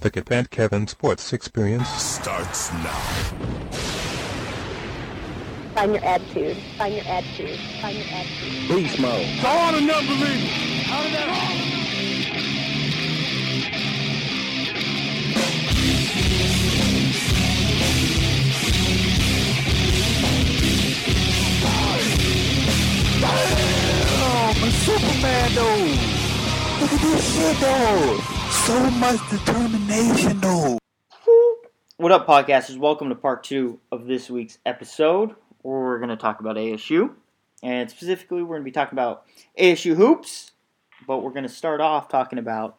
The Kip and Kevin Sports Experience starts now. Find your attitude. Find your attitude. Find your attitude. Beast mode. All the non-believers. How did that Oh, my Superman though. Look at this shit though. So much determination though. What up, podcasters? Welcome to part two of this week's episode. Where we're going to talk about ASU, and specifically, we're going to be talking about ASU hoops. But we're going to start off talking about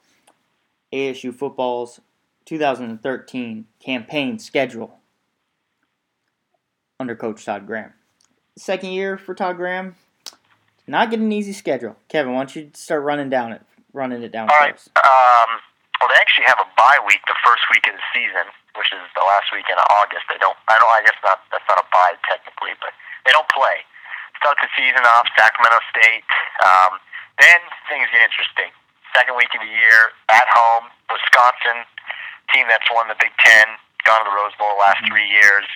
ASU football's 2013 campaign schedule under Coach Todd Graham. Second year for Todd Graham, not getting an easy schedule. Kevin, why don't you start running down it, running it down All for right. Um, well, they actually have a bye week the first week of the season, which is the last weekend of August. They don't. I don't. I guess not. That's not a bye technically, but they don't play. Start the season off Sacramento State. Um, then things get interesting. Second week of the year at home, Wisconsin, team that's won the Big Ten, gone to the Rose Bowl the last three years.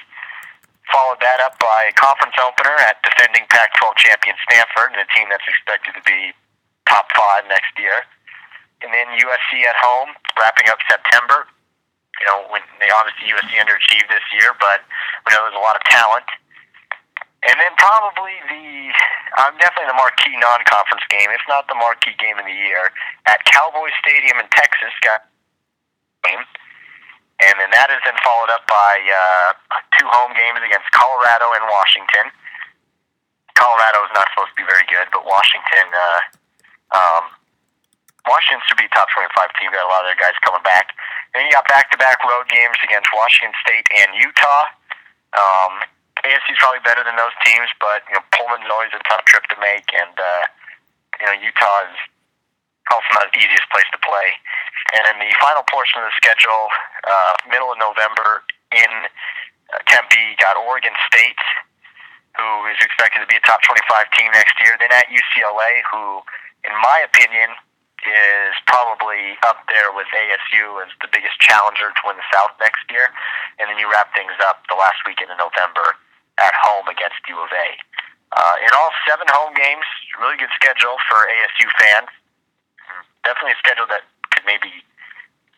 Followed that up by a conference opener at defending Pac-12 champion Stanford, and a team that's expected to be top five next year and then USC at home, wrapping up September. You know, when they obviously USC underachieved this year, but we know there's a lot of talent. And then probably the, I'm definitely the marquee non-conference game, if not the marquee game of the year, at Cowboy Stadium in Texas. Got game, and then that is then followed up by uh, two home games against Colorado and Washington. Colorado is not supposed to be very good, but Washington. Uh, um, Washington should be top 25 team. Got a lot of their guys coming back. Then you got back-to-back road games against Washington State and Utah. Um, ASU's probably better than those teams, but you know Pullman's always a tough trip to make, and uh, you know Utah is also not the easiest place to play. And in the final portion of the schedule, uh, middle of November in uh, Tempe, got Oregon State, who is expected to be a top 25 team next year. Then at UCLA, who, in my opinion, is probably up there with ASU as the biggest challenger to win the South next year. And then you wrap things up the last weekend in November at home against U of A. Uh, in all seven home games, really good schedule for ASU fans. Definitely a schedule that could maybe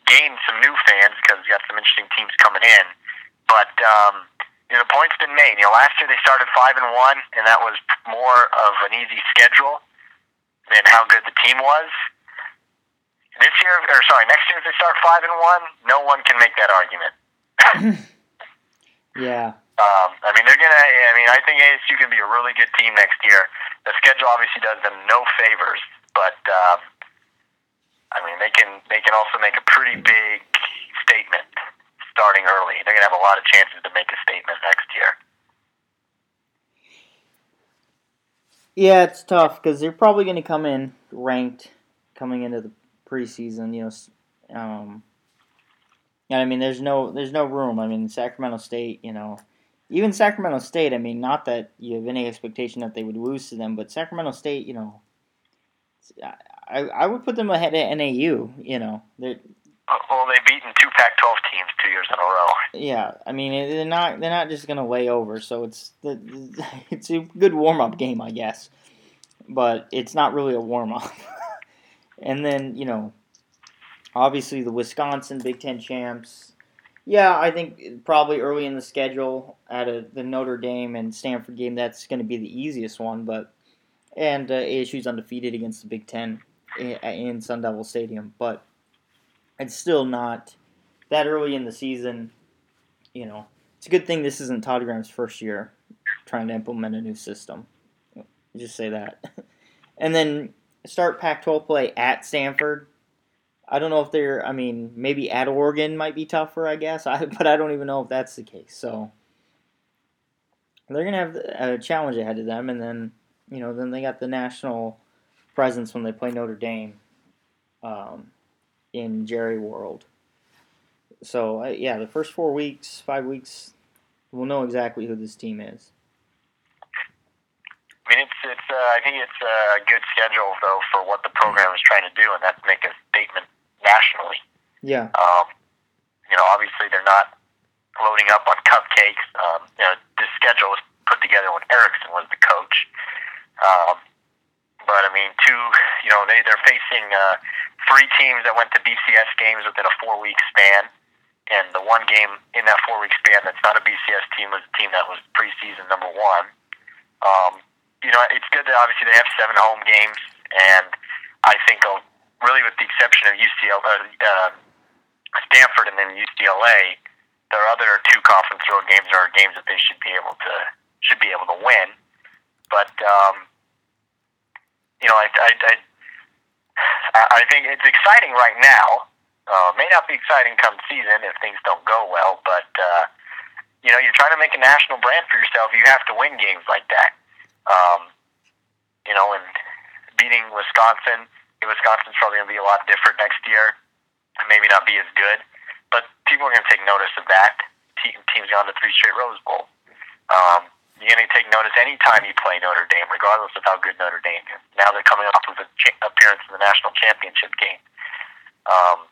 gain some new fans because you got some interesting teams coming in. But um, you know, the point's been made. You know, last year they started five and one, and that was more of an easy schedule than how good the team was. This year, or sorry, next year if they start five and one, no one can make that argument. Yeah. Um, I mean, they're gonna. I mean, I think ASU can be a really good team next year. The schedule obviously does them no favors, but um, I mean, they can. They can also make a pretty big statement starting early. They're gonna have a lot of chances to make a statement next year. Yeah, it's tough because they're probably going to come in ranked coming into the preseason. You know, um, and I mean, there's no there's no room. I mean, Sacramento State. You know, even Sacramento State. I mean, not that you have any expectation that they would lose to them, but Sacramento State. You know, I I would put them ahead of NAU. You know, they're Uh, Well, they've beaten two Pac-12 teams two years in a row. yeah. I mean, they're not they're not just going to lay over. So it's the it's a good warm up game, I guess, but it's not really a warm up. and then you know, obviously the Wisconsin Big Ten champs. Yeah, I think probably early in the schedule at a, the Notre Dame and Stanford game, that's going to be the easiest one. But and uh, ASU's undefeated against the Big Ten in, in Sun Devil Stadium, but it's still not that early in the season. You know, it's a good thing this isn't Todd Graham's first year trying to implement a new system. Just say that, and then start Pac-12 play at Stanford. I don't know if they're. I mean, maybe at Oregon might be tougher. I guess. I but I don't even know if that's the case. So they're gonna have a challenge ahead of them, and then you know, then they got the national presence when they play Notre Dame um, in Jerry World. So uh, yeah, the first four weeks, five weeks, we'll know exactly who this team is. I mean, it's it's. Uh, I think it's a good schedule though for what the program is trying to do, and that's make a statement nationally. Yeah, Um, you know, obviously they're not loading up on cupcakes. Um, you know, this schedule was put together when Erickson was the coach. Um, but I mean, two, you know, they they're facing uh, three teams that went to BCS games within a four week span, and the one game in that four week span that's not a BCS team was a team that was preseason number one. Um, you know, it's good that obviously they have seven home games, and I think really with the exception of UCLA, uh, uh, Stanford, and then UCLA, their other two conference road games are games that they should be able to should be able to win. But um, you know, I, I, I, I think it's exciting right now. Uh, may not be exciting come season if things don't go well, but uh, you know, you're trying to make a national brand for yourself. You have to win games like that. Um, you know, and beating Wisconsin, Wisconsin's probably going to be a lot different next year, and maybe not be as good. But people are going to take notice of that. Team, teams gone to three straight Rose Bowl. Um, you're going to take notice anytime you play Notre Dame, regardless of how good Notre Dame is. Now they're coming off with an cha- appearance in the national championship game. Um,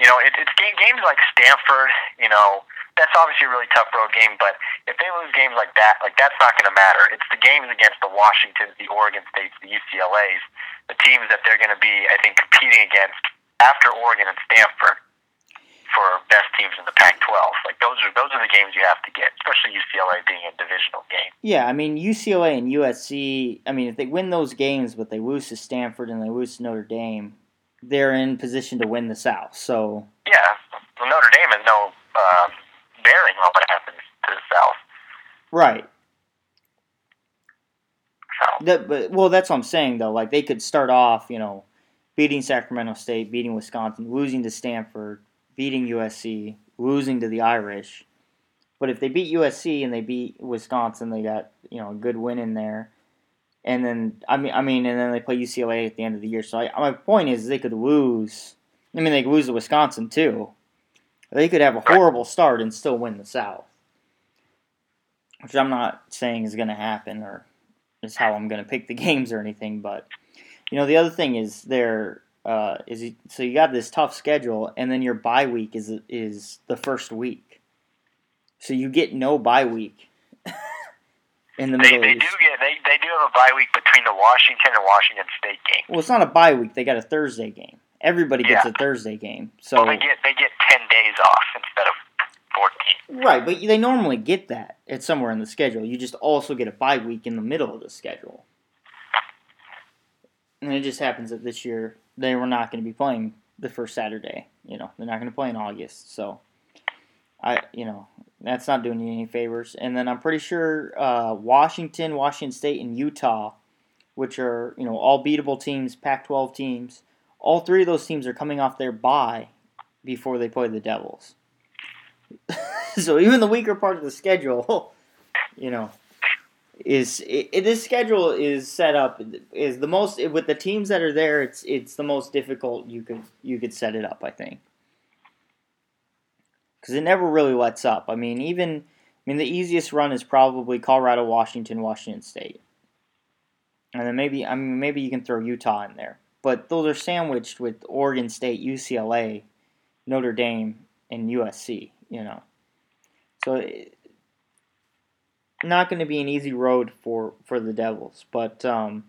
you know, it, it's game, games like Stanford. You know, that's obviously a really tough road game. But if they lose games like that, like that's not going to matter. It's the games against the Washingtons, the Oregon States, the UCLA's, the teams that they're going to be, I think, competing against after Oregon and Stanford for best teams in the Pac-12. Like those are those are the games you have to get, especially UCLA being a divisional game. Yeah, I mean UCLA and USC. I mean, if they win those games, but they lose to Stanford and they lose to Notre Dame, they're in position to win the South. So yeah, well, Notre Dame is no um, bearing on what happens to the South. Right. So That, but well, that's what I'm saying though. Like they could start off, you know, beating Sacramento State, beating Wisconsin, losing to Stanford, beating USC, losing to the Irish. But if they beat USC and they beat Wisconsin, they got you know a good win in there. And then I mean, I mean, and then they play UCLA at the end of the year. So I, my point is, they could lose. I mean, they could lose to Wisconsin too. They could have a horrible start and still win the South, which I'm not saying is going to happen or is how I'm going to pick the games or anything. But you know, the other thing is there uh, is so you got this tough schedule, and then your bye week is is the first week, so you get no bye week in the they, middle they of do get they, they do have a bye week between the Washington and Washington State game. Well, it's not a bye week; they got a Thursday game. Everybody gets Yeah. a Thursday game, so So they get they get ten days off instead of fourteen. right. But they normally get that. It's somewhere in the schedule. You just also get a bye week in the middle of the schedule. And it just happens that this year they were not going to be playing the first Saturday. You know, they're not going to play in August. So, I, you know, that's not doing you any favors. And then I'm pretty sure uh, Washington, Washington State, and Utah, which are you know all beatable teams, Pac-12 teams, all three of those teams are coming off their bye before they play the Devils. so even the weaker part of the schedule, you know, is it, it, this schedule is set up is the most with the teams that are there. It's it's the most difficult you could you could set it up. I think because it never really lets up. I mean, even I mean the easiest run is probably Colorado, Washington, Washington State, and then maybe I mean maybe you can throw Utah in there, but those are sandwiched with Oregon State, UCLA, Notre Dame, and USC. You know, so. It, not going to be an easy road for for the Devils, but um,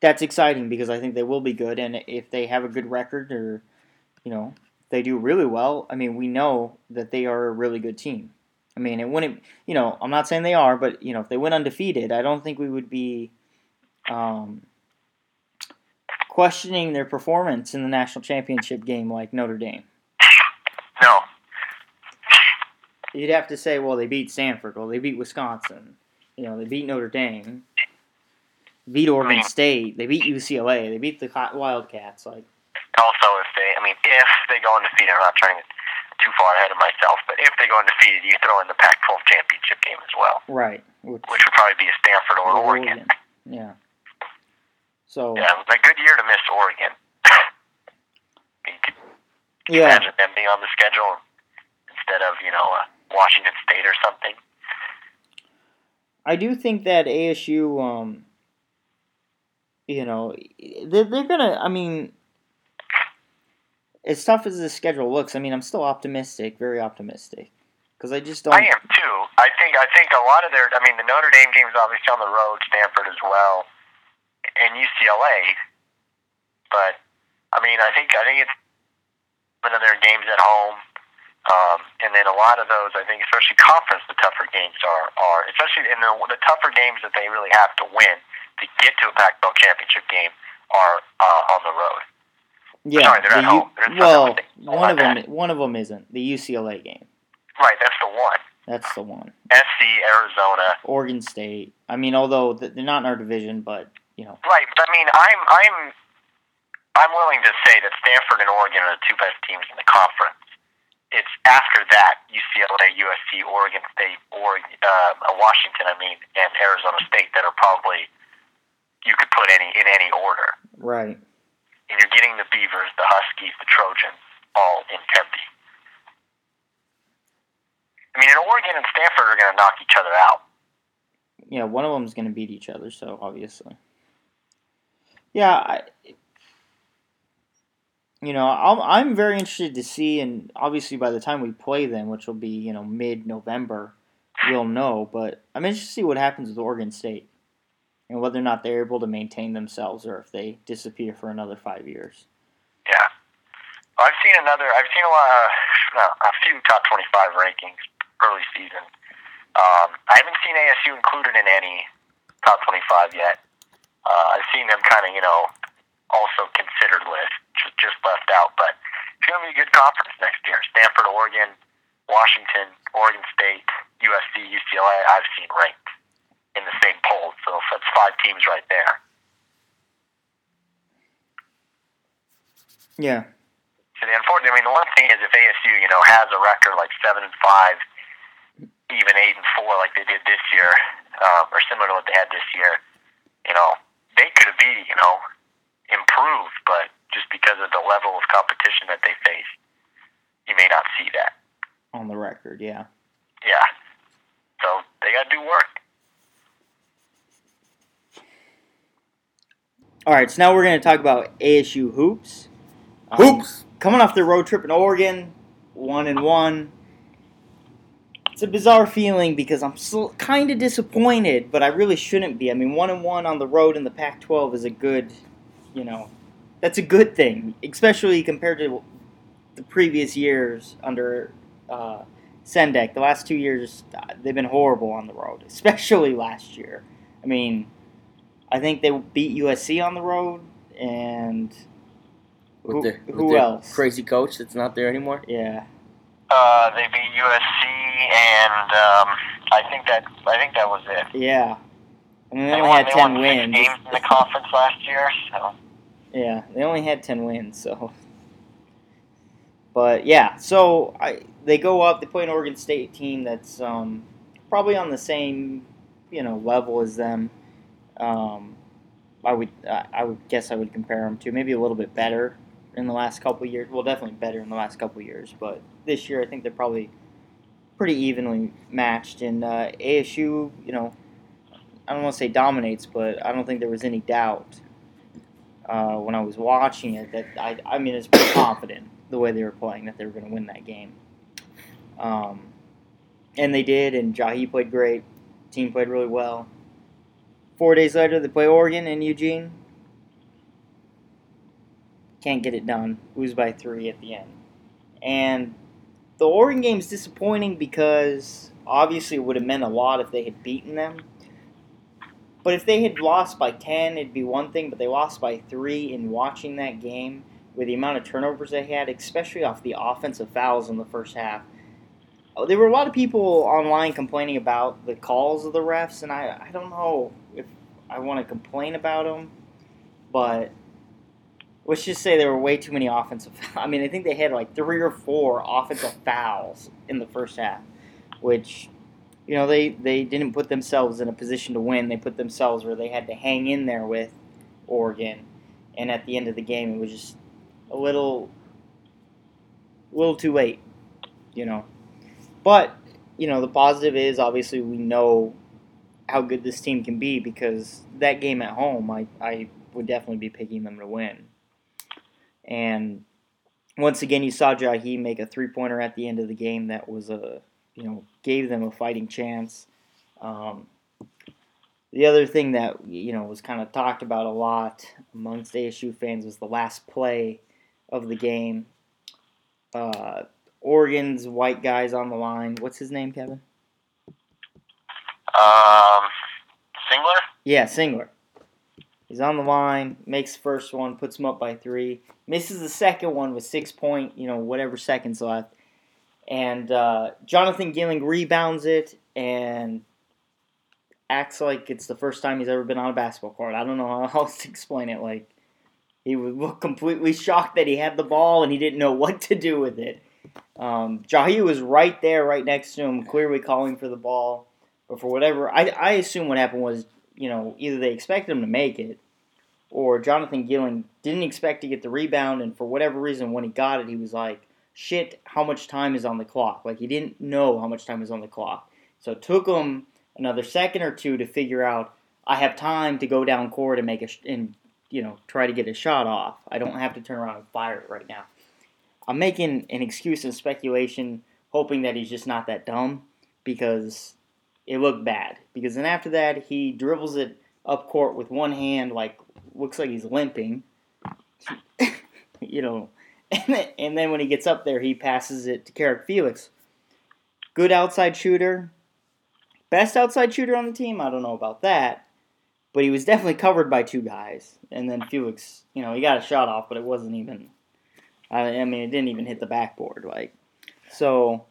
that's exciting because I think they will be good, and if they have a good record or you know they do really well, I mean we know that they are a really good team. I mean it wouldn't, you know, I'm not saying they are, but you know if they went undefeated, I don't think we would be um, questioning their performance in the national championship game like Notre Dame. No, You'd have to say, well, they beat Stanford, well, they beat Wisconsin, you know, they beat Notre Dame, beat Oregon mm-hmm. State, they beat UCLA, they beat the Wildcats. Like, also if they I mean if they go undefeated, I'm not trying to too far ahead of myself, but if they go undefeated, you throw in the Pac-12 championship game as well, right, which, which would probably be a Stanford or or Oregon. yeah. So Yeah, it was a good year to miss Oregon. yeah, imagine them being on the schedule instead of you know uh, Washington State or something. I do think that ASU, um, you know, they're, they're gonna. I mean, as tough as the schedule looks, I mean, I'm still optimistic, very optimistic, because I just don't. I am too. I think I think a lot of their. I mean, the Notre Dame game's obviously on the road, Stanford as well, and UCLA. But I mean, I think I think it's one of their games at home, um, and then a lot of those. I think, especially conference, the tougher games are are especially in the the tougher games that they really have to win to get to a Pac-12 championship game are uh, on the road. Yeah, Sorry, they're the at U- home. They're well, one of them, bad. one of them isn't the UCLA game. Right, that's the one. That's the one. SC, Arizona. Oregon State. I mean, although they're not in our division, but you know, Right, but I mean, I'm I'm I'm willing to say that Stanford and Oregon are the two best teams in the conference. It's after that UCLA, USC, Oregon State, or uh, Washington. I mean, and Arizona State that are probably you could put any in any order. right? And you're getting the Beavers, the Huskies, the Trojans, all in Tempe. I mean, and Oregon and Stanford are going to knock each other out. Yeah, one of them is going to beat each other, so obviously. Yeah, I, you know, I'm I'm very interested to see, and obviously by the time we play them, which will be you know mid November, we'll know. But I'm interested to see what happens with Oregon State, and whether or not they're able to maintain themselves, or if they disappear for another five years. Yeah. I've seen another. I've seen a lot, uh, a few top twenty-five rankings early season. Um, I haven't seen ASU included in any top twenty-five yet. Uh, I've seen them kind of, you know, also considered list, just just left out. But it's going to be a good conference next year. Stanford, Oregon, Washington, Oregon State, USC, UCLA. I've seen ranked in the same poll, so that's five teams right there. Yeah, So the unfortunate, I mean, the one thing is if ASU, you know, has a record like seven and five, even eight and four, like they did this year, um, or similar to what they had this year, you know, they could be, you know, improved, but just because of the level of competition that they face, you may not see that. on the record, yeah. Yeah. So they got to do work. All right, so now we're going to talk about ASU hoops. Um, Hoops. coming off their road trip in Oregon, one and one. It's a bizarre feeling because I'm kind of disappointed, but I really shouldn't be. I mean, one and one on the road in the Pac-12 is a good, you know, that's a good thing, especially compared to the previous years under uh, Sendek. The last two years, uh, they've been horrible on the road, especially last year. I mean, I think they beat USC on the road, and With Who- their, with who their else? Crazy coach that's not there anymore. yeah, Uh, they beat USC, and um, I think that I think that was it. yeah. I mean, they They only won, had they ten won wins. games in the conference last year, so Yeah, they only had ten wins, so. But yeah, so I they go up. They play an Oregon State team that's um, probably on the same you know level as them. Um, I would I I would guess I would compare them to maybe a little bit better in the last couple years. Well, definitely better in the last couple years, but this year I think they're probably pretty evenly matched. And uh, ASU, you know, I don't want to say dominates, but I don't think there was any doubt uh, when I was watching it that I, I mean, it's pretty confident the way they were playing that they were going to win that game. Um, and they did, and Jahii played great. Team played really well. Four days later, they play Oregon in Eugene. Can't get it done. Lose by three at the end. And the Oregon game is disappointing because obviously it would have meant a lot if they had beaten them. But if they had lost by 10, it'd be one thing, but they lost by 3 in watching that game with the amount of turnovers they had, especially off the offensive fouls in the first half. There were a lot of people online complaining about the calls of the refs, and I, I don't know if I want to complain about them, but let's just say there were way too many offensive I mean, I think they had like three or four offensive fouls in the first half, which you know they they didn't put themselves in a position to win. They put themselves where they had to hang in there with Oregon, and at the end of the game, it was just a little, a little too late, you know. But you know the positive is obviously we know how good this team can be because that game at home, I I would definitely be picking them to win, and once again, you saw Jahii make a three pointer at the end of the game that was a you know gave them a fighting chance. Um, the other thing that you know was kind of talked about a lot amongst ASU fans was the last play of the game. Uh, Oregon's white guys on the line. What's his name, Kevin? Um, Singler. Yeah, Singler. He's on the line, makes the first one, puts him up by three, misses the second one with six point, you know, whatever seconds left. And uh, Jonathan Gilling rebounds it and acts like it's the first time he's ever been on a basketball court. I don't know how else to explain it. Like, he was completely shocked that he had the ball and he didn't know what to do with it. Um, Jahii was right there, right next to him, clearly calling for the ball. But for whatever, I, I assume what happened was, you know, either they expected him to make it, or Jonathan Gilling didn't expect to get the rebound, and for whatever reason, when he got it, he was like, shit, how much time is on the clock? Like, he didn't know how much time was on the clock. So it took him another second or two to figure out, I have time to go down court and make a, sh- and, you know, try to get a shot off. I don't have to turn around and fire it right now. I'm making an excuse and speculation, hoping that he's just not that dumb, because it looked bad. Because then after that, he dribbles it up court with one hand, like looks like he's limping. you know, and then, when he gets up there, he passes it to Carrick Felix. Good outside shooter, best outside shooter on the team. I don't know about that, but he was definitely covered by two guys. And then Felix, you know, he got a shot off, but it wasn't even. I mean, it didn't even hit the backboard. Like, so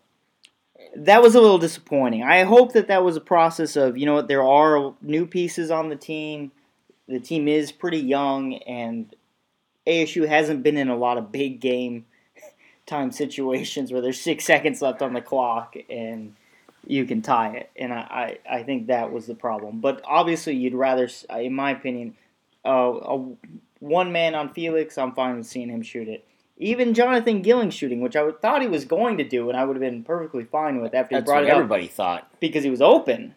that was a little disappointing. I hope that that was a process of, you know what, there are new pieces on the team. The team is pretty young, and ASU hasn't been in a lot of big game time situations where there's six seconds left on the clock and you can tie it. And I, I, I think that was the problem. But obviously, you'd rather, in my opinion, uh, a one man on Felix, I'm fine with seeing him shoot it. Even Jonathan Gilling shooting, which I would, thought he was going to do, and I would have been perfectly fine with after he That's brought what it up everybody thought. because he was open.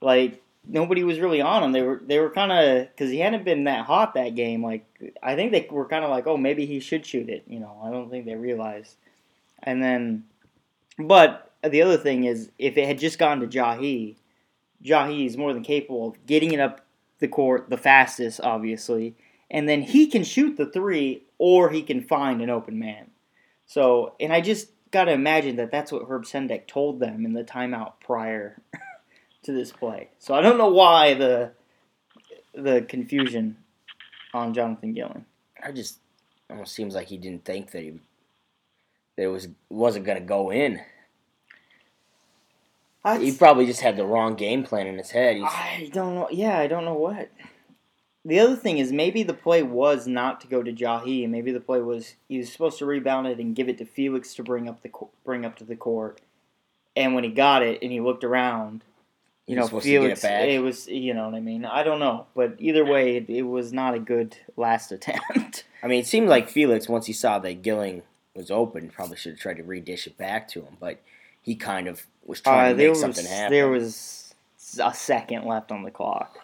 Like nobody was really on him. They were they were kind of because he hadn't been that hot that game. Like I think they were kind of like, oh, maybe he should shoot it. You know, I don't think they realized. And then, but the other thing is, if it had just gone to Jahii, Jahii is more than capable of getting it up the court the fastest, obviously, and then he can shoot the three or he can find an open man. So, and I just got to imagine that that's what Herb Sendek told them in the timeout prior to this play. So I don't know why the the confusion on Jonathan Gilling. I just almost seems like he didn't think that he that it was wasn't going to go in. He probably just had the wrong game plan in his head. He's, I don't know. Yeah, I don't know what. The other thing is maybe the play was not to go to Jahii. Maybe the play was he was supposed to rebound it and give it to Felix to bring up the bring up to the court. And when he got it and he looked around, you He know, was supposed to get Felix, it back? was you know what I mean. I don't know, but either way, it, it was not a good last attempt. I mean, it seemed like Felix once he saw that Gilling was open, probably should have tried to redish it back to him, but he kind of was trying Uh, to there make was something happen. there was a second left on the clock.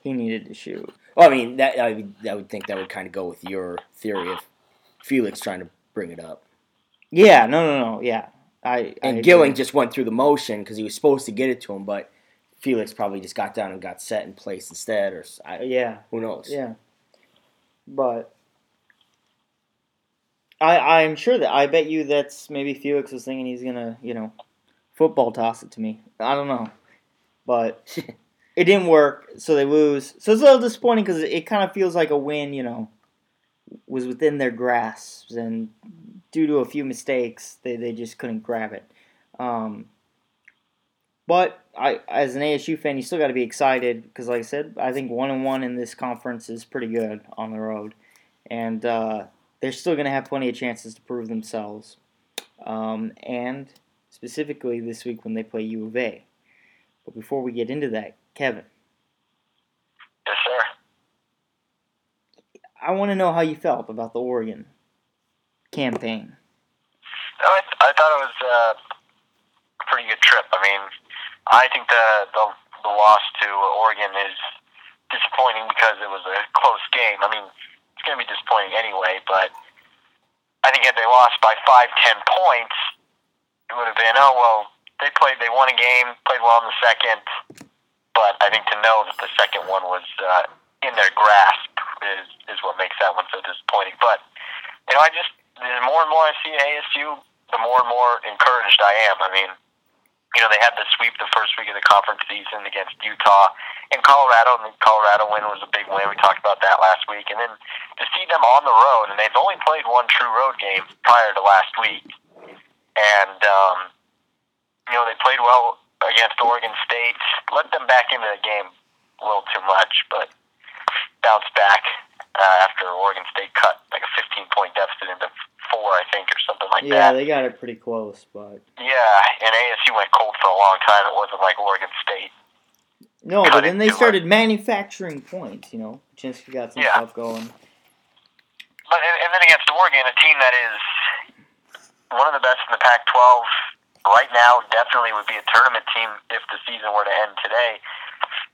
He needed to shoot. Well, I mean, that I would, I would think that would kind of go with your theory of Felix trying to bring it up. Yeah, no, no, no, yeah. I I And agree. Gilling just went through the motion because he was supposed to get it to him, but Felix probably just got down and got set in place instead, or I, yeah, who knows? yeah. But I I'm sure that I bet you that's maybe Felix was thinking he's gonna you know football toss it to me. I don't know, but it didn't work, so they lose. So it's a little disappointing because it, kind of feels like a win. You know, was within their grasp, and due to a few mistakes, they they just couldn't grab it. Um, but I, as an ASU fan, you still got to be excited because, like I said, I think one and one in this conference is pretty good on the road, and uh, they're still going to have plenty of chances to prove themselves. Um, and specifically this week when they play U of A. But before we get into that, Kevin, Yes, sir. I want to know how you felt about the Oregon campaign. No, I, I thought it was uh, a pretty good trip. I mean, I think the, the the loss to Oregon is disappointing because it was a close game. I mean, it's going to be disappointing anyway, but I think had they lost by five, ten points, it would have been, oh well, they played, they won a game, played well in the second, but I think to know that the second one was uh, in their grasp is is what makes that one so disappointing. But you know, I just the more and more I see ASU, the more and more encouraged I am. I mean, you know, they had the sweep the first week of the conference season against Utah in Colorado, and the Colorado win was a big win. We talked about that last week, and then to see them on the road, and they've only played one true road game prior to last week, and um, you know they played well against Oregon State. Let them back into the game a little too much, but bounced back uh, after Oregon State cut like a 15 point deficit into four, I think, or something like Yeah, that. Yeah, they got it pretty close, but Yeah, and ASU went cold for a long time. It wasn't like Oregon State. no. But then they into it. started manufacturing points. You know, Chinsky got some Yeah. stuff going. But and, and then against Oregon, a team that is one of the best in the Pac-12 right now, definitely would be a tournament team if the season were to end today,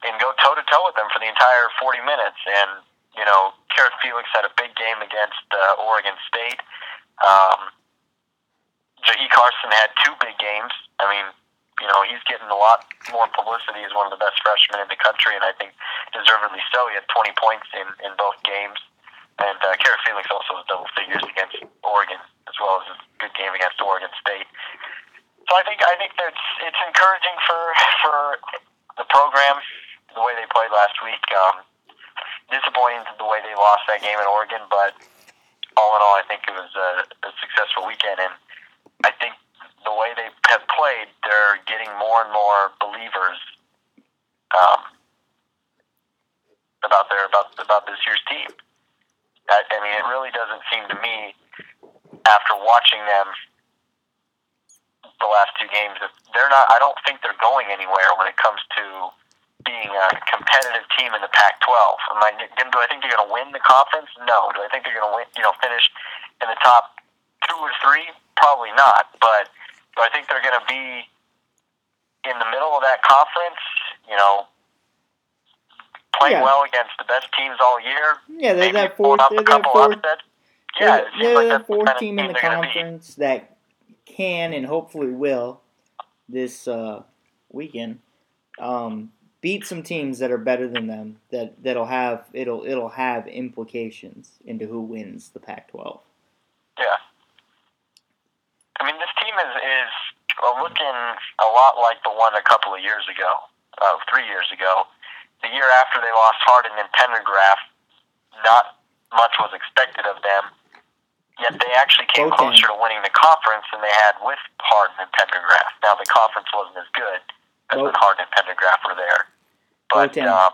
and go toe to toe with them for the entire 40 minutes. And you know, Carrick Felix had a big game against uh, Oregon State. Um, Jahii Carson had two big games. I mean, you know, he's getting a lot more publicity as one of the best freshmen in the country, and I think deservedly so. He had 20 points in, in both games. And uh, Carrick Felix also has double figures against Oregon, as well as a good game against Oregon State. So I think I think that's it's encouraging for for the program the way they played last week. Um, disappointing the way they lost that game in Oregon, but all in all, I think it was a, a successful weekend. And I think the way they have played, they're getting more and more believers um, about their about about this year's team. I, I mean, it really doesn't seem to me, after watching them the last two games, that they're not. I don't think they're going anywhere when it comes to being a competitive team in the Pac-12. Am I, do I think they're going to win the conference? No. Do I think they're going to win? You know, finish in the top two or three? Probably not. But do I think they're going to be in the middle of that conference? You know, playing Yeah. well against the best teams all year. Yeah, they're maybe that fourth. They're a that fourth. upsets. Yeah, they're they're like the fourth team in the they're gonna be. conference that can and hopefully will this uh, weekend um, beat some teams that are better than them. That that'll have it'll it'll have implications into who wins the Pac-12. Yeah. I mean, this team is is looking a lot like the one a couple of years ago, uh, three years ago. The year after they lost Harden and Pendergraph, not much was expected of them. Yet they actually came Both closer to winning the conference than they had with Harden and Pendergraph. Now the conference wasn't as good as when Harden and Pendergraph were there, but um,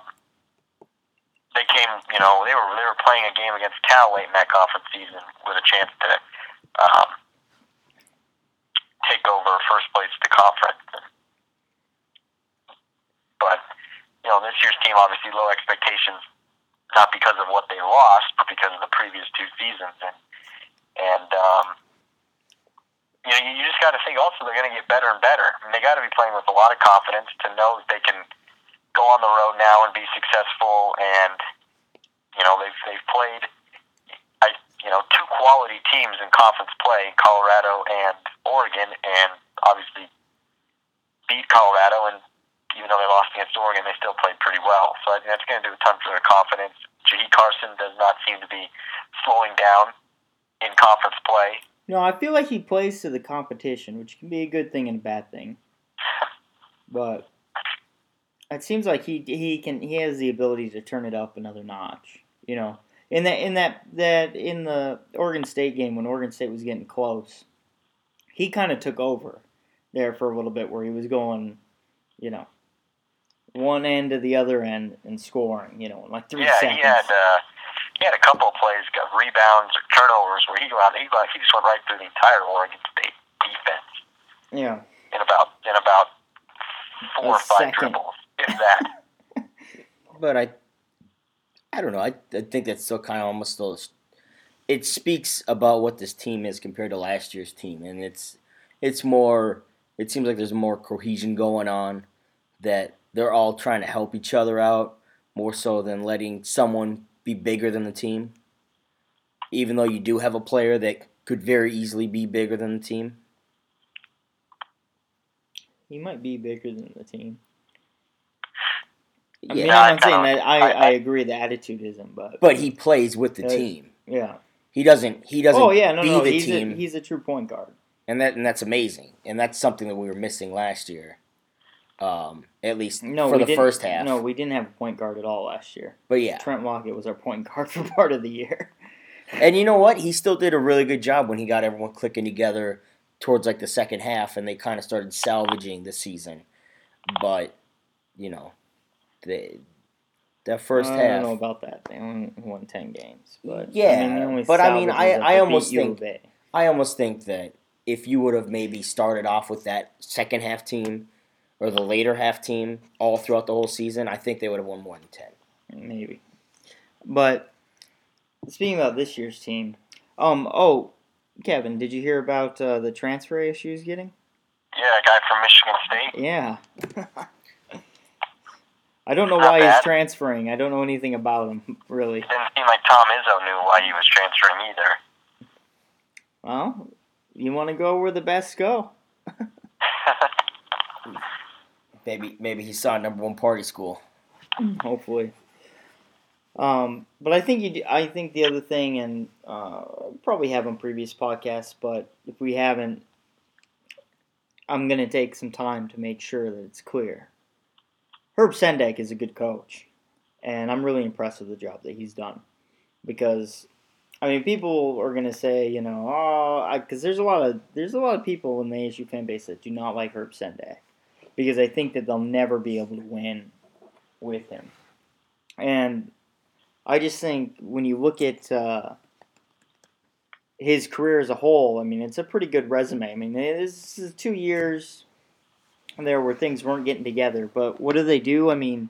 they came. You know, they were they were playing a game against Cal late in that conference season with a chance to um, take over first place the conference. But you know, this year's team obviously low expectations, not because of what they lost, but because of the previous two seasons. And and um, you know, you just got to think also they're going to get better and better. I mean, they got to be playing with a lot of confidence to know that they can go on the road now and be successful. And you know, they've they've played. I, you know, two quality teams in conference play, Colorado and Oregon, and obviously beat Colorado. And even though they lost against Oregon, they still played pretty well. So I think that's going to do a ton for their confidence. Jahii Carson does not seem to be slowing down in conference play. No, I feel like he plays to the competition, which can be a good thing and a bad thing. But it seems like he he can he has the ability to turn it up another notch. You know, in that in that that in the Oregon State game when Oregon State was getting close, he kind of took over there for a little bit where he was going, you know, one end to the other end and scoring. You know, in like three yeah, seconds. he had uh, he had a couple of plays, got rebounds or turnovers where he go out, he go out, he just went right through the entire Oregon State defense yeah. in about in about four A or five second. dribbles, if that. But I, I don't know. I, I think that's still kind of almost still. It speaks about what this team is compared to last year's team, and it's it's more. It seems like there's more cohesion going on. That they're all trying to help each other out more so than letting someone be bigger than the team. Even though you do have a player that could very easily be bigger than the team. He might be bigger than the team. I Yeah. mean, Yeah, I I'm not saying that I, I- I agree the attitude isn't, but But he plays with the Uh, team. yeah. He doesn't. He doesn't Oh yeah, no, be no, the he's team, a, he's a true point guard. and that and that's amazing. And that's something that we were missing last year. Um, at least No, for we the didn't, first half. No, we didn't have a point guard at all last year. but yeah, Trent Lockett was our point guard for part of the year. and you know what? He still did a really good job when he got everyone clicking together towards like the second half, and they kind of started salvaging the season. But you know, they that first I half. I don't know about that. They only won ten games, but Yeah, I mean, but I mean, I- I almost beat U of think-. I almost think that if you would have maybe started off with that second half team or the later half team all throughout the whole season, I think they would have won more than ten. maybe. But speaking about this year's team, um, oh, Kevin, did you hear about uh, the transfer issues getting? Yeah, a guy from Michigan State. Yeah. I don't know Not why he's transferring. I don't know anything about him really. It didn't seem like Tom Izzo knew why he was transferring either. Well, you want to go where the best go. Maybe maybe he saw number one party school. hopefully. Um, but I think you. Do, I think the other thing, and uh, probably have on previous podcasts, but if we haven't, I'm gonna take some time to make sure that it's clear. Herb Sendek is a good coach, and I'm really impressed with the job that he's done. Because, I mean, people are gonna say, you know, oh, because there's a lot of there's a lot of people in the ASU fan base that do not like Herb Sendek, because I think that they'll never be able to win with him. And I just think when you look at uh, his career as a whole, I mean, it's a pretty good resume. I mean, this is two years there where things weren't getting together. But what do they do? I mean,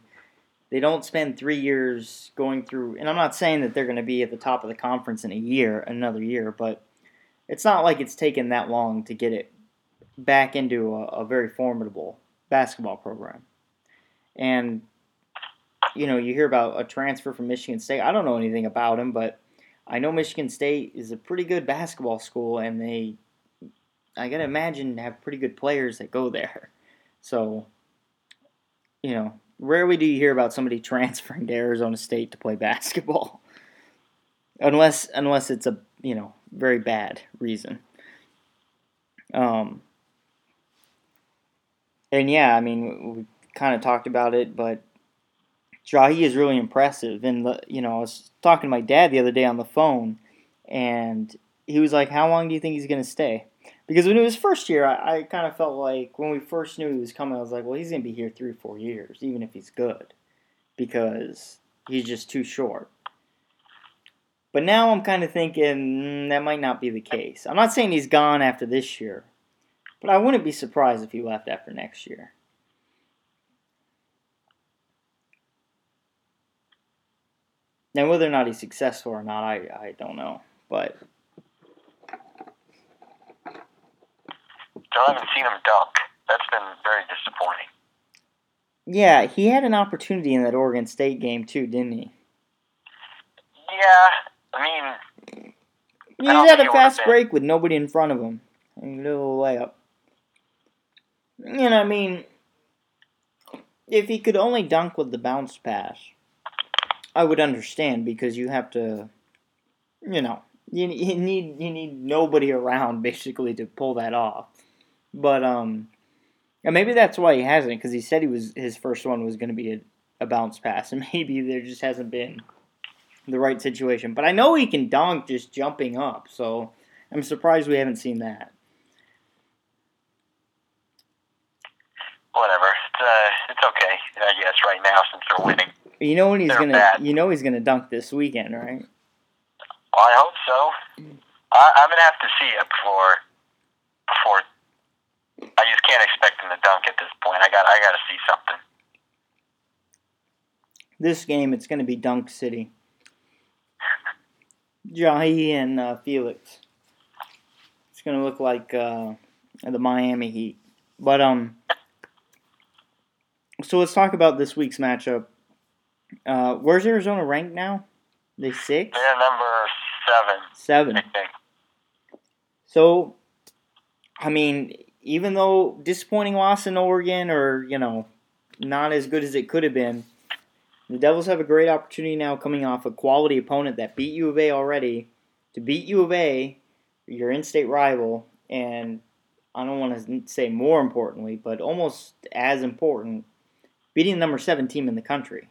they don't spend three years going through, and I'm not saying that they're going to be at the top of the conference in a year, another year, but it's not like it's taken that long to get it back into a, a very formidable basketball program. And you know, you hear about a transfer from Michigan State. I don't know anything about him, but I know Michigan State is a pretty good basketball school, and they, I gotta imagine, have pretty good players that go there. So, you know, rarely do you hear about somebody transferring to Arizona State to play basketball, unless unless it's a you know very bad reason. Um, and yeah, I mean, we kind of talked about it, but Jahii is really impressive. And, you know, I was talking to my dad the other day on the phone, and he was like, How long do you think he's going to stay? Because when it was first year, I, I kind of felt like when we first knew he was coming, I was like, Well, he's going to be here three or four years, even if he's good, because he's just too short. But now I'm kind of thinking mm, that might not be the case. I'm not saying he's gone after this year, but I wouldn't be surprised if he left after next year. Now, whether or not he's successful or not, I, I don't know. But Still haven't seen him dunk. That's been very disappointing. yeah, he had an opportunity in that Oregon State game too, didn't he? Yeah, I mean, He had a fast break with nobody in front of him. And a little layup. You know, I mean, if he could only dunk with the bounce pass, I would understand because you have to, you know, you, you need you need nobody around basically to pull that off. But um, and maybe that's why he hasn't because he said he was his first one was going to be a, a bounce pass, and maybe there just hasn't been the right situation. But I know he can dunk just jumping up, so I'm surprised we haven't seen that. whatever. It's, uh, it's okay, I guess, right now since they're winning. You know when he's They're gonna bad. you know he's gonna dunk this weekend, right? Well, I hope so. I, I'm gonna have to see it before before. I just can't expect him to dunk at this point. I got I got to see something. This game it's gonna be Dunk City. Jahii and uh, Felix. It's gonna look like uh, the Miami Heat. But um so let's talk about this week's matchup. Uh, where's Arizona ranked now? They six? They're number seven, Seven. I think. So, I mean, even though disappointing loss in Oregon, or you know, not as good as it could have been, the Devils have a great opportunity now, coming off a quality opponent that beat U of A already, to beat U of A, your in-state rival, and I don't want to say more importantly, but almost as important, beating the number seven team in the country.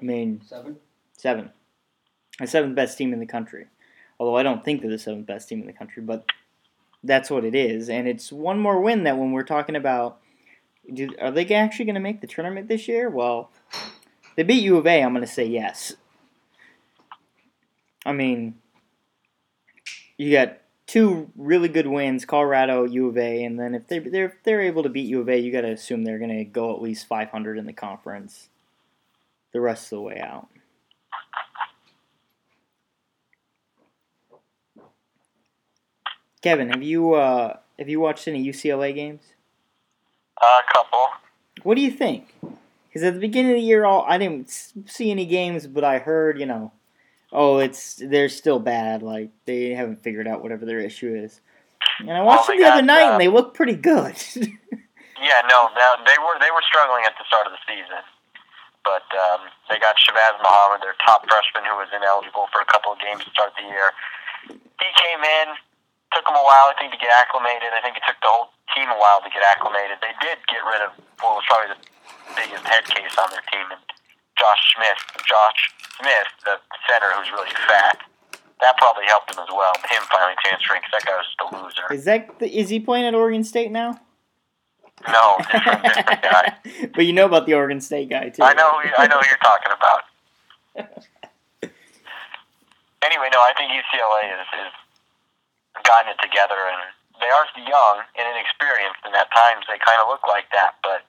I mean, Seven. seven, the seventh best team in the country. Although I don't think they're the seventh best team in the country, but that's what it is, and it's one more win that when we're talking about, do, are they actually going to make the tournament this year? Well, they beat U of A. I'm going to say yes. I mean, you got two really good wins, Colorado, U of A, and then if they they're if they're able to beat U of A, you got to assume they're going to go at least 500 in the conference. The rest of the way out. Kevin, have you uh, have you watched any UCLA games? Uh, a couple. What do you think? Because at the beginning of the year, all I didn't see any games, but I heard, you know, oh, it's they're still bad. Like they haven't figured out whatever their issue is. And I watched Well, them the other night, uh, and they look pretty good. Yeah, no, no, they were they were struggling at the start of the season, but um, they got Shabazz Muhammad, their top freshman, who was ineligible for a couple of games to start the year. He came in, took him a while, I think, to get acclimated. I think it took the whole team a while to get acclimated. They did get rid of what was probably the biggest head case on their team, and Josh Smith, Josh Smith, the center, who's really fat. That probably helped him as well. Him finally transferring because that guy was just a loser. is that the, is he playing at Oregon State now? No, different, different guy. but you know about the Oregon State guy too. I know, who, I know who you're talking about. anyway, no, I think UCLA has is gotten it together, and they are young and inexperienced, and at times they kind of look like that. But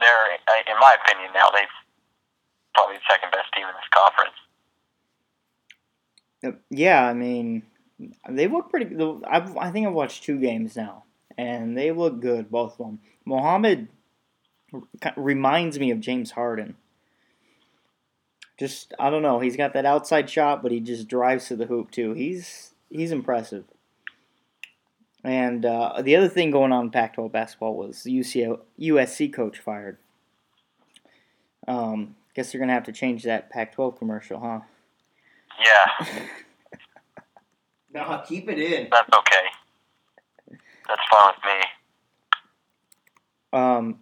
they're, in my opinion, now they've probably the second best team in this conference. Yeah, I mean, they look pretty. I've, I think I've watched two games now, and they look good, both of them. Muhammad reminds me of James Harden. Just I don't know. He's got that outside shot, but he just drives to the hoop too. He's he's impressive. And uh, the other thing going on in Pac-12 basketball was the UCL, USC coach fired. Um, guess they're gonna have to change that Pac-12 commercial, huh? Yeah, No, keep it in. that's okay. That's fine with me. Um,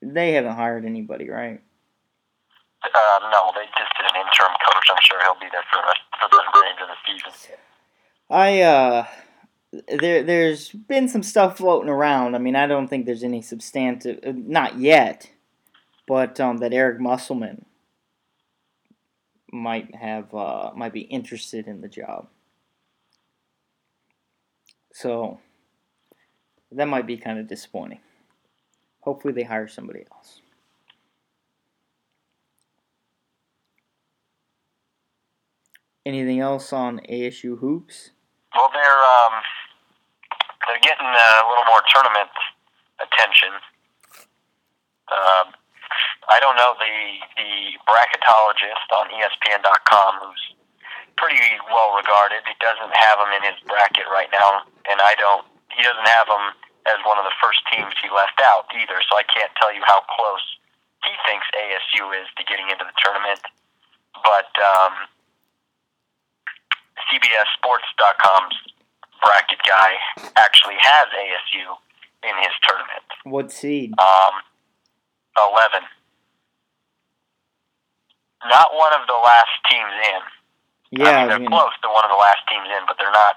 they haven't hired anybody, right? Uh, no, they just did an interim coach. I'm sure he'll be there for the rest for the remainder of the season. I uh, there there's been some stuff floating around. I mean, I don't think there's any substantive, uh, not yet, but um, that Eric Musselman might have uh, might be interested in the job. So that might be kind of disappointing. Hopefully, they hire somebody else. Anything else on ASU hoops? Well, they're um, they're getting uh, a little more tournament attention. Um, I don't know the the bracketologist on ESPN.com, who's pretty well regarded. He doesn't have them in his bracket right now, and I don't. He doesn't have them as one of the first teams he left out either. So I can't tell you how close he thinks ASU is to getting into the tournament. But um, CBSSports.com's bracket guy actually has ASU in his tournament. What seed? Um, 11. Not one of the last teams in. Yeah, I mean, they're mean- close to one of the last teams in, but they're not.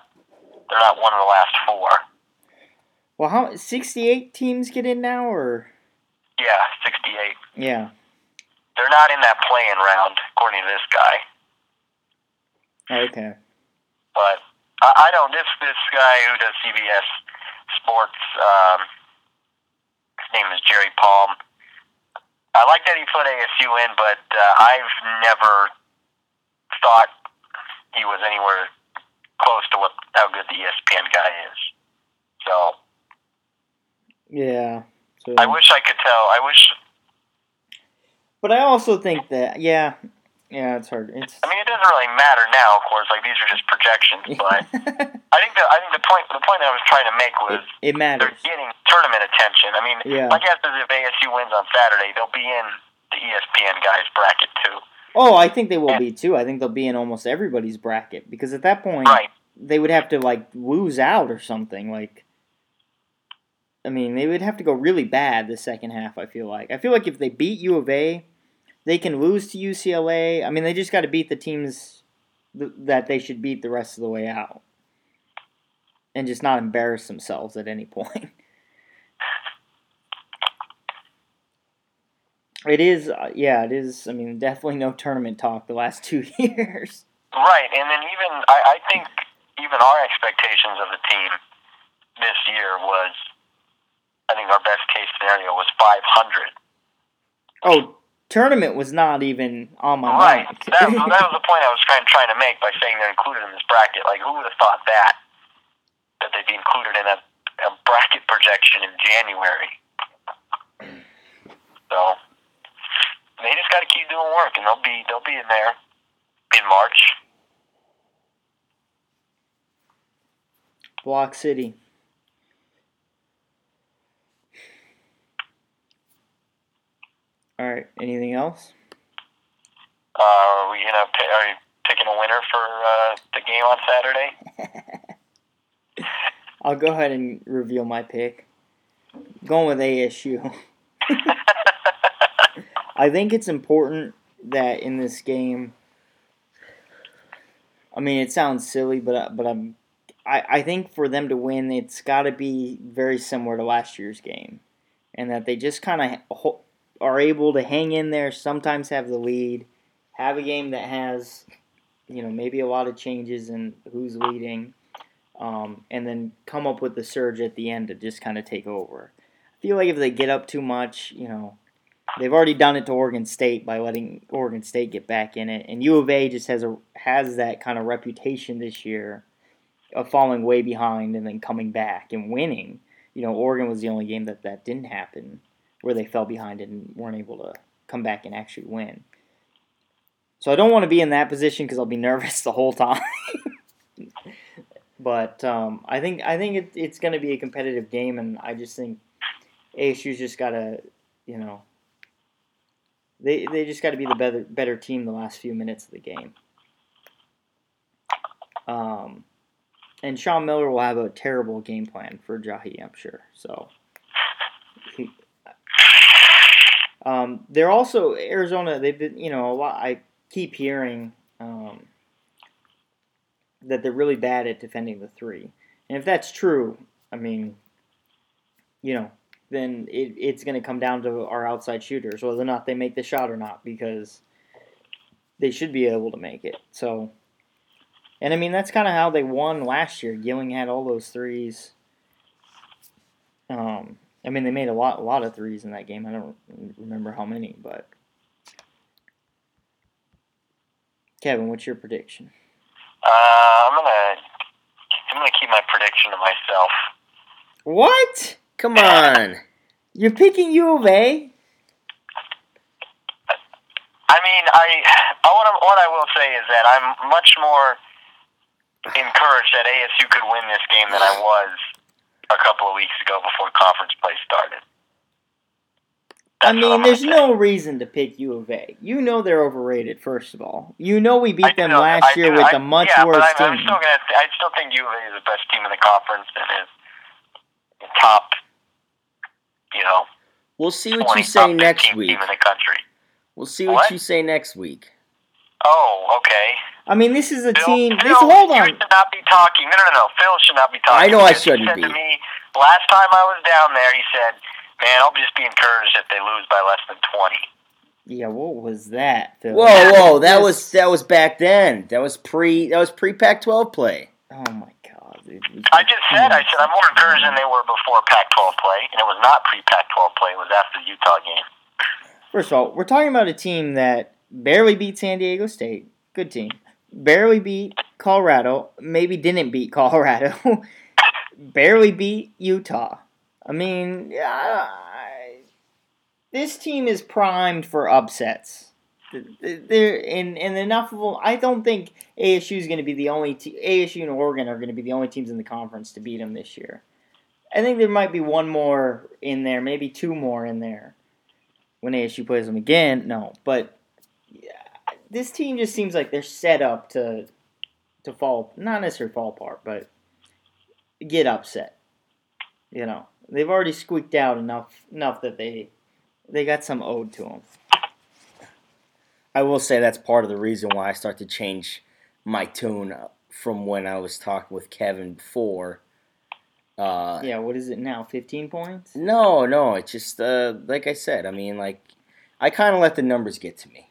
They're not one of the last four. Well, how sixty-eight teams get in now, or Yeah, 68. yeah? They're not in that playing round, according to this guy. Okay. But I, I don't. This this guy who does CBS Sports, um, his name is Jerry Palm. I like that he put ASU in, but uh, I've never thought he was anywhere close to what how good the ESPN guy is. So Yeah. So, I wish I could tell. I wish but I also think that yeah, Yeah, it's hard. It's I mean, it doesn't really matter now, of course. Like these are just projections, but I think the I think the point the point that I was trying to make was it, it matters. they're getting tournament attention. I mean, Yeah. my guess is if ASU wins on Saturday, they'll be in the ESPN guys bracket too. Oh, I think they will be too. I think they'll be in almost everybody's bracket because at that point, Right. they would have to like lose out or something. Like, I mean, they would have to go really bad the second half. I feel like. I feel like if they beat U of A, they can lose to UCLA. I mean, they just got to beat the teams th- that they should beat the rest of the way out, and just not embarrass themselves at any point. It is, uh, yeah, it is. I mean, definitely no tournament talk the last two years. Right, and then even I, I think even our expectations of the team this year was, I think our best case scenario was 500. Oh, tournament was not even on my Right, mind. that, that was the point I was trying trying to make by saying they're included in this bracket. Like, who would have thought that that they'd be included in a, a bracket projection in January? So they just got to keep doing work, and they'll be they'll be in there in March. Block City. All right. Anything else? Uh, are we gonna pay, are you picking a winner for uh, the game on Saturday? I'll go ahead and reveal my pick. Going with ASU. I think it's important that in this game. I mean, it sounds silly, but but I'm. I, I think for them to win, it's got to be very similar to last year's game, and that they just kind of are able to hang in there. Sometimes have the lead, have a game that has, you know, maybe a lot of changes in who's leading, um, and then come up with the surge at the end to just kind of take over. I feel like if they get up too much, you know, they've already done it to Oregon State by letting Oregon State get back in it, and U of A just has a has that kind of reputation this year of falling way behind and then coming back and winning. You know, Oregon was the only game that that didn't happen where they fell behind and weren't able to come back and actually win. So I don't want to be in that position because I'll be nervous the whole time. but um, I think I think it, it's going to be a competitive game, and I just think ASU's just got to, you know, they they just got to be the better better team the last few minutes of the game. Um, and Sean Miller will have a terrible game plan for Jahii, I'm sure. So, he, um, they're also Arizona. They've been, you know, a lot. I keep hearing um, that they're really bad at defending the three, and if that's true, I mean, you know, then it, it's going to come down to our outside shooters, whether or not they make the shot or not, because they should be able to make it. So, and I mean, that's kind of how they won last year. Gilling had all those threes. Um, I mean, they made a lot, a lot of threes in that game. I don't remember how many, but Kevin, what's your prediction? Uh, I'm gonna I'm gonna keep my prediction to myself. What? Come on. You're picking U of A? I mean, I I- what, I'm, what I will say is that I'm much more encouraged that ASU could win this game than I was a couple of weeks ago before conference play started. I That's what mean, there's say. no reason to pick U of A. You know they're overrated. First of all, you know we beat them know- last I year with I- a much yeah, worse but I'm, I'm team. still gonna. I still think U of A is the best team in the conference and is top. You know, We'll see what 20, you say next week. Team in the country. We'll see what, What? you say next week. Oh, okay. I mean, this is a Phil, team. Phil, This hold You on. should not be talking. No, no, no, no. Phil should not be talking. I know I shouldn't said be. To me, last time I was down there, he said, "Man, I'll just be encouraged if they lose by less than 20. Yeah, what was that, Phil? Whoa, whoa, that was that was back then. That was pre that was pre Pac-12 play. Oh my god. I just said, I said, I'm more encouraged than they were before Pac-12 play, and it was not pre-Pac-12 play. It was after the Utah game. First of all, we're talking about a team that barely beat San Diego State. Good team. Barely beat Colorado. Maybe didn't beat Colorado. barely beat Utah. I mean, I- this team is primed for upsets. They're and and enough of them. I don't think ASU is going to be the only te- ASU and Oregon are going to be the only teams in the conference to beat them this year. I think there might be one more in there, maybe two more in there when ASU plays them again. No, but yeah, this team just seems like they're set up to to fall, not necessarily fall apart, but get upset. You know, they've already squeaked out enough enough that they they got some owed to them. I will say that's part of the reason why I start to change my tune from when I was talking with Kevin before. Uh, Yeah, what is it now? Fifteen points? No, no, it's just uh, like I said. I mean, like I kind of let the numbers get to me,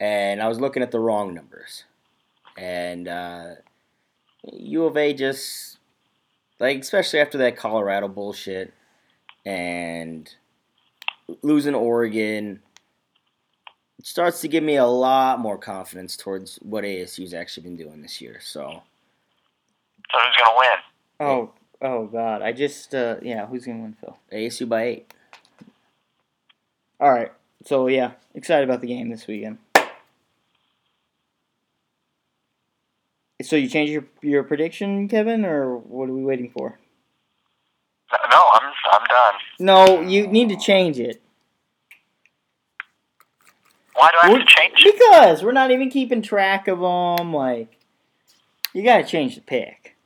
and I was looking at the wrong numbers, and uh, U of A just like, especially after that Colorado bullshit, and losing Oregon, it starts to give me a lot more confidence towards what ASU's actually been doing this year. So So who's gonna win? Oh, oh God! I just uh, yeah, who's gonna win, Phil? ASU by eight. All right, so yeah, excited about the game this weekend. So you change your your prediction, Kevin, or what are we waiting for? No, I'm I'm done. No, you need to change it. Why do I have to change? It? Because we're not even keeping track of them. Like, you got to change the pick.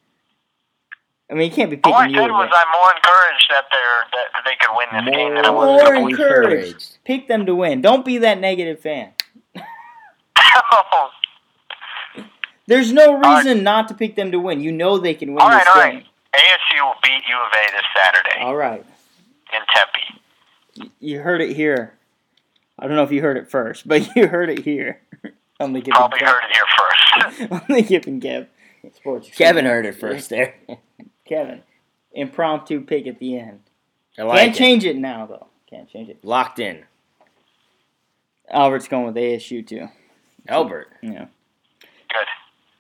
I mean, you can't be picking All I you. said was I'm more encouraged that they're that, they could win this game than I was. more More encouraged. encouraged. Pick them to win. Don't be that negative fan. Oh, There's no right. reason not to pick them to win. You know they can win All right, this all game. right. ASU will beat U of A this Saturday All right. in Tempe. You heard it here. I don't know if you heard it first, but you heard it here. on the Given Probably Kev. heard it here first. on the Given Kev. Sports. Kevin heard it first there. Kevin. Impromptu pick at the end. I like Can't it. change it now, though. Can't change it. Locked in. Albert's going with ASU, too. Albert. Yeah.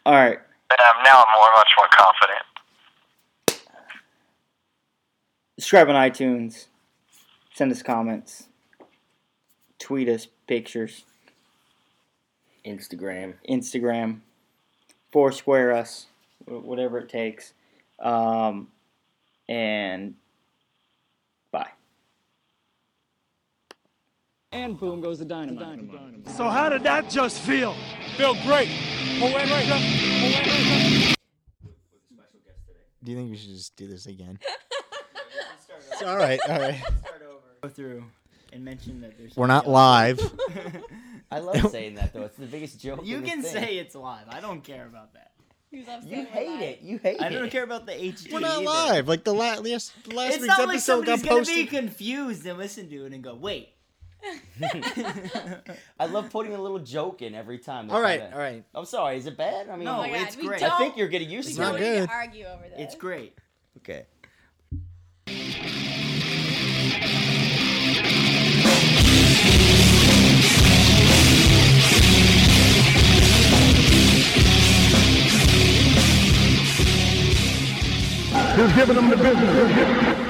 Good. All right. But um, now I'm more much more confident. Subscribe on iTunes. Send us comments. Tweet us pictures. Instagram. Instagram. Foursquare us. Whatever it takes. Um, and bye. And boom goes the dynamite. So how did that just feel? Feel great. Do you think we should just do this again? It's all right, all right. Go through and mention that there's. We're not live. I love saying that though. It's the biggest joke. You in the can thing. say it's live. I don't care about that. You hate it. You hate it. I don't care about the HD. We're not either. live. Like the last last, last It's week's not like episode got somebody's gonna be confused and listen to it and go, "Wait." I love putting a little joke in every time. All right, all right. I'm sorry. Is it bad? I mean, No, Oh God, it's great. I think you're getting used to not don't it. good. to argue over this. It's great. Okay. Who's giving them the business?